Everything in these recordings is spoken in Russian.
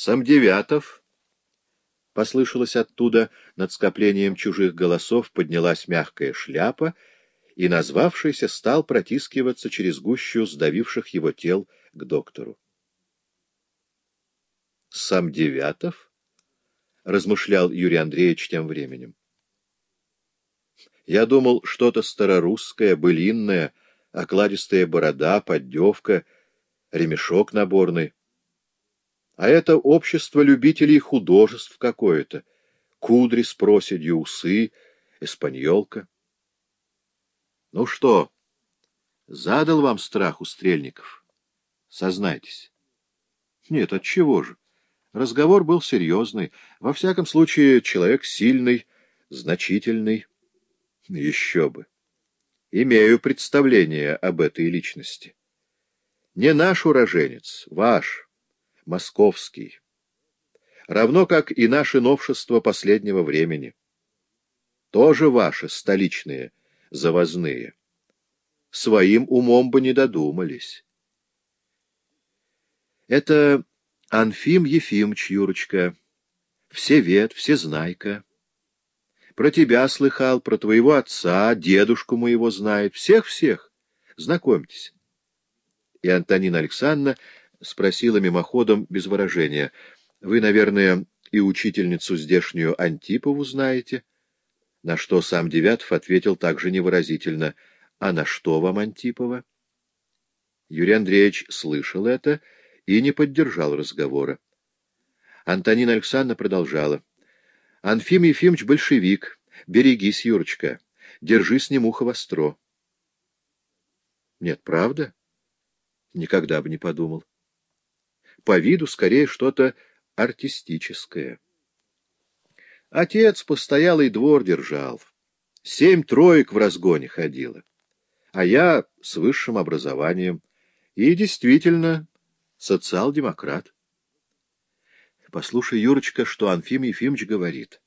Самдевятов, — послышалось оттуда, над скоплением чужих голосов поднялась мягкая шляпа, и назвавшийся стал протискиваться через гущу сдавивших его тел к доктору. «Сам Девятов?» — размышлял Юрий Андреевич тем временем. «Я думал, что-то старорусское, былинное, окладистая борода, поддевка, ремешок наборный. А это общество любителей художеств какое-то, кудри с проседью, усы, эспаньолка. Ну что, задал вам страх у стрельников? Сознайтесь. Нет, от чего же? Разговор был серьезный. Во всяком случае, человек сильный, значительный. Еще бы. Имею представление об этой личности. Не наш уроженец, ваш, московский. Равно как и наши новшества последнего времени. Тоже ваши, столичные, завозные. Своим умом бы не додумались. Это Анфим Ефимович, Юрочка, всевед, всезнайка. Про тебя слыхал, про твоего отца, дедушку моего знает, всех-всех. Знакомьтесь. И Антонина Александровна спросила мимоходом без выражения. Вы, наверное, и учительницу здешнюю Антипову знаете? На что сам Девятов ответил также невыразительно. А на что вам Антипова? Юрий Андреевич слышал это и не поддержал разговора. Антонина Александровна продолжала. — Анфим Ефимович большевик. Берегись, Юрочка. Держи с ним ухо востро. — Нет, правда? Никогда бы не подумал. По виду скорее что-то артистическое. Отец постоялый двор держал. Семь троек в разгоне ходило. А я с высшим образованием. И действительно социал-демократ. Послушай, Юрочка, что Анфим Ефимович говорит.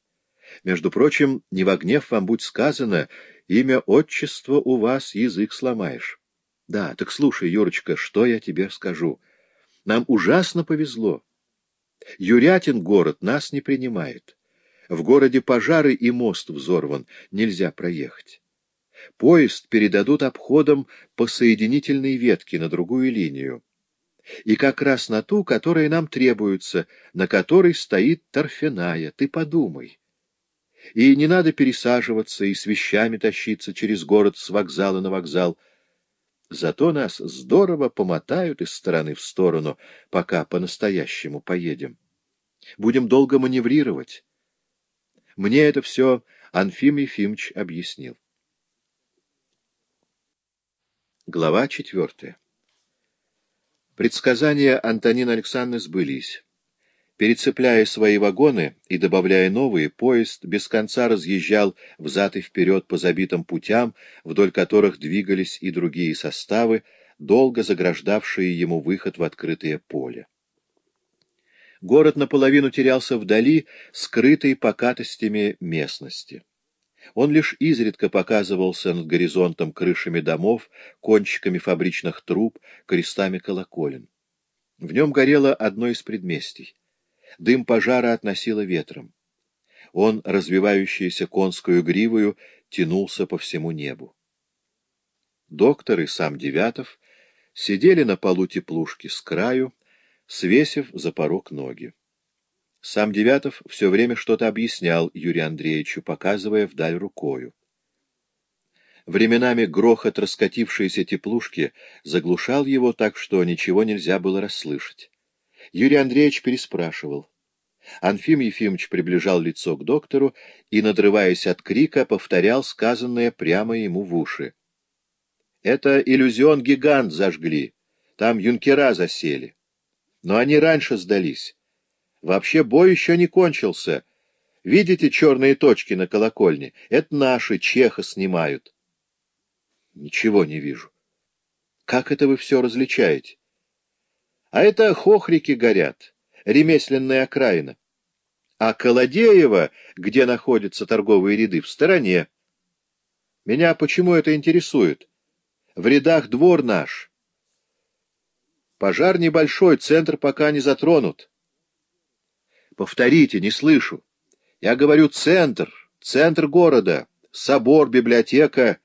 Между прочим, не во гнев вам будь сказано, имя отчества у вас язык сломаешь. Да, так слушай, Юрочка, что я тебе скажу. Нам ужасно повезло. Юрятин город нас не принимает. В городе пожары и мост взорван, нельзя проехать. Поезд передадут обходом по соединительной ветке на другую линию и как раз на ту, которая нам требуется, на которой стоит торфяная. Ты подумай. И не надо пересаживаться и с вещами тащиться через город с вокзала на вокзал. Зато нас здорово помотают из стороны в сторону, пока по-настоящему поедем. Будем долго маневрировать. Мне это все Анфим Ефимович объяснил. Глава четвертая Предсказания Антонины Александровны сбылись. Перецепляя свои вагоны и добавляя новые, поезд без конца разъезжал взад и вперед по забитым путям, вдоль которых двигались и другие составы, долго заграждавшие ему выход в открытое поле. Город наполовину терялся вдали, скрытый покатостями местности. Он лишь изредка показывался над горизонтом крышами домов, кончиками фабричных труб, крестами колоколен. В нем горело одно из предместий. Дым пожара относило ветром. Он, развивающийся конскую гривою, тянулся по всему небу. Доктор и сам Девятов сидели на полу теплушки с краю, свесив за порог ноги. Сам Девятов все время что-то объяснял Юрию Андреевичу, показывая вдаль рукою. Временами грохот раскатившейся теплушки заглушал его так, что ничего нельзя было расслышать. Юрий Андреевич переспрашивал. Анфим Ефимович приближал лицо к доктору и, надрываясь от крика, повторял сказанное прямо ему в уши. «Это иллюзион-гигант зажгли, там юнкера засели. Но они раньше сдались». Вообще бой еще не кончился. Видите черные точки на колокольне? Это наши, чеха снимают. Ничего не вижу. Как это вы все различаете? А это хохрики горят, ремесленная окраина. А Колодеево, где находятся торговые ряды, в стороне. Меня почему это интересует? В рядах двор наш. Пожар небольшой, центр пока не затронут. Повторите, не слышу. Я говорю центр, центр города, собор, библиотека,